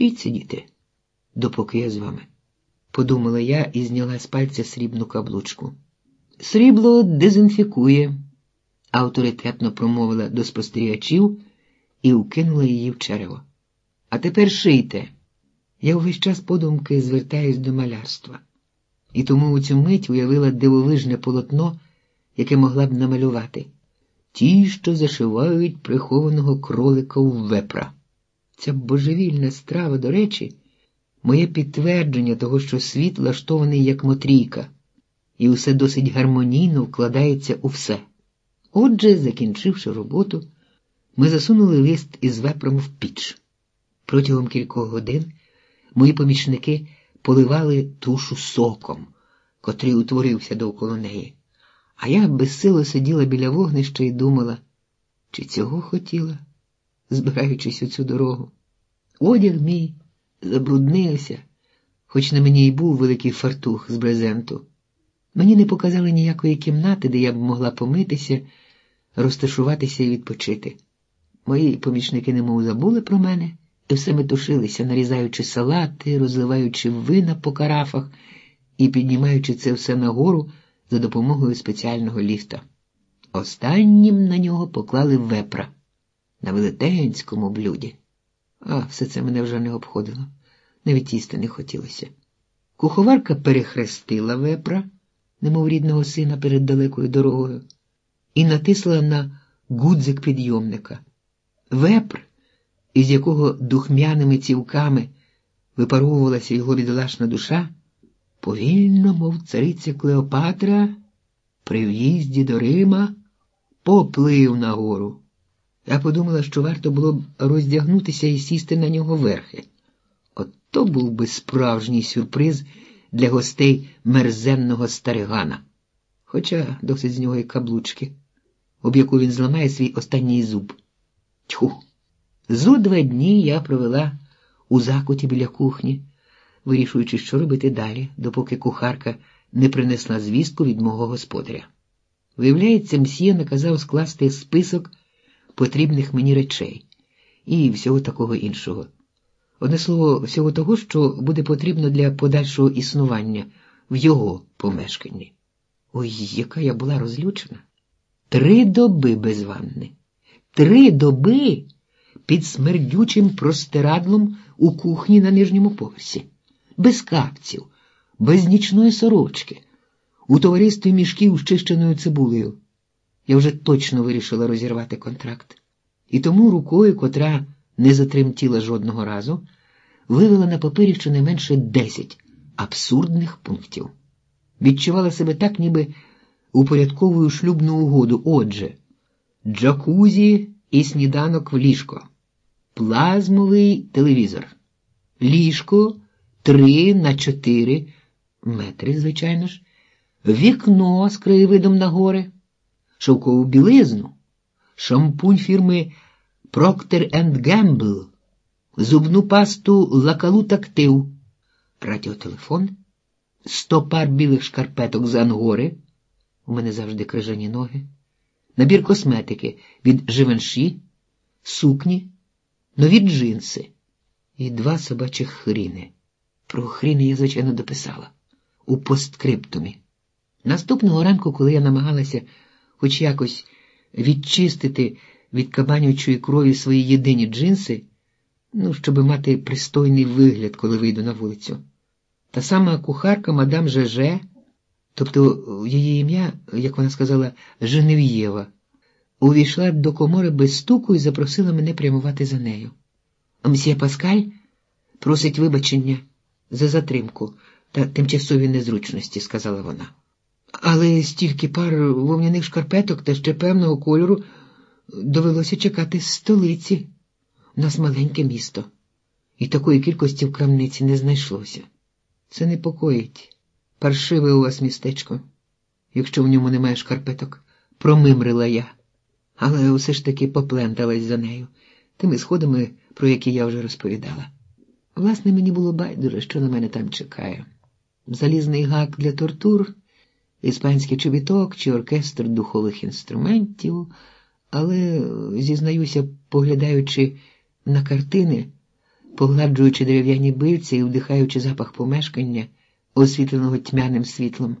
мовчіть сидіти, допоки я з вами, подумала я і зняла з пальця срібну каблучку. Срібло дезінфікує, авторитетно промовила до спостерігачів і вкинула її в черево. А тепер шийте. Я увесь час подумки звертаюсь до малярства, і тому у цю мить уявила дивовижне полотно, яке могла б намалювати. Ті, що зашивають прихованого кролика у вепра. Ця божевільна страва, до речі, моє підтвердження того, що світ влаштований як мотрійка, і усе досить гармонійно вкладається у все. Отже, закінчивши роботу, ми засунули лист із вепром в піч. Протягом кількох годин мої помічники поливали тушу соком, котрий утворився довкола неї. А я безсило сиділа біля вогнища і думала, чи цього хотіла, збираючись у цю дорогу. Одяг мій забруднився, хоч на мені й був великий фартух з брезенту. Мені не показали ніякої кімнати, де я б могла помитися, розташуватися і відпочити. Мої помічники немов забули про мене і все метушилися, нарізаючи салати, розливаючи вина по карафах і піднімаючи це все нагору за допомогою спеціального ліфта. Останнім на нього поклали вепра на велетенському блюді. А все це мене вже не обходило, навіть їсти не хотілося. Куховарка перехрестила вепра, немов рідного сина перед далекою дорогою, і натисла на гудзик підйомника. Вепр, із якого духмяними цівками випаровувалася його бідолашна душа, повільно, мов цариця Клеопатра, при в'їзді до Рима поплив нагору. Я подумала, що варто було б роздягнутися і сісти на нього верхи. От то був би справжній сюрприз для гостей мерзенного старигана, хоча досить з нього і каблучки, об яку він зламає свій останній зуб. Тьху! Зо два дні я провела у закуті біля кухні, вирішуючи, що робити далі, допоки кухарка не принесла звістку від мого господаря. Виявляється, мсьє наказав скласти список потрібних мені речей і всього такого іншого. Одне слово, всього того, що буде потрібно для подальшого існування в його помешканні. Ой, яка я була розлючена. Три доби без ванни. Три доби під смердючим простирадлом у кухні на нижньому поверсі, без капців, без нічної сорочки, у товаристві мішків з чищеною цибулею. Я вже точно вирішила розірвати контракт. І тому рукою, котра не затремтіла жодного разу, вивела на папері щонайменше десять абсурдних пунктів. Відчувала себе так, ніби упорядковую шлюбну угоду. Отже, джакузі і сніданок в ліжко, плазмовий телевізор, ліжко три на чотири метри, звичайно ж, вікно з краєвидом на гори, шовкову білизну, шампунь фірми Procter Gamble, зубну пасту Лакалут Актив, радіотелефон, сто пар білих шкарпеток з ангори, у мене завжди крижані ноги, набір косметики від Живенші, сукні, нові джинси. І два собачих хріни. Про хріни я, звичайно, дописала. У посткриптумі. Наступного ранку, коли я намагалася хоч якось відчистити від кабанючої крові свої єдині джинси, ну, щоб мати пристойний вигляд, коли вийду на вулицю. Та сама кухарка мадам Жеже, тобто її ім'я, як вона сказала, Женев'єва, увійшла до комори без стуку і запросила мене прямувати за нею. Мсьє Паскаль просить вибачення за затримку та тимчасові незручності, сказала вона. Але стільки пар вовняних шкарпеток та ще певного кольору довелося чекати з столиці. У нас маленьке місто, і такої кількості в крамниці не знайшлося. Це непокоїть. Паршиве у вас містечко, якщо в ньому немає шкарпеток, промимрила я, але усе ж таки попленталась за нею, тими сходами, про які я вже розповідала. Власне, мені було байдуже, що на мене там чекає. Залізний гак для тортур, іспанський чобіток чи оркестр духових інструментів, але, зізнаюся, поглядаючи на картини, погладжуючи дерев'яні бильці і вдихаючи запах помешкання, освітленого тьмяним світлом.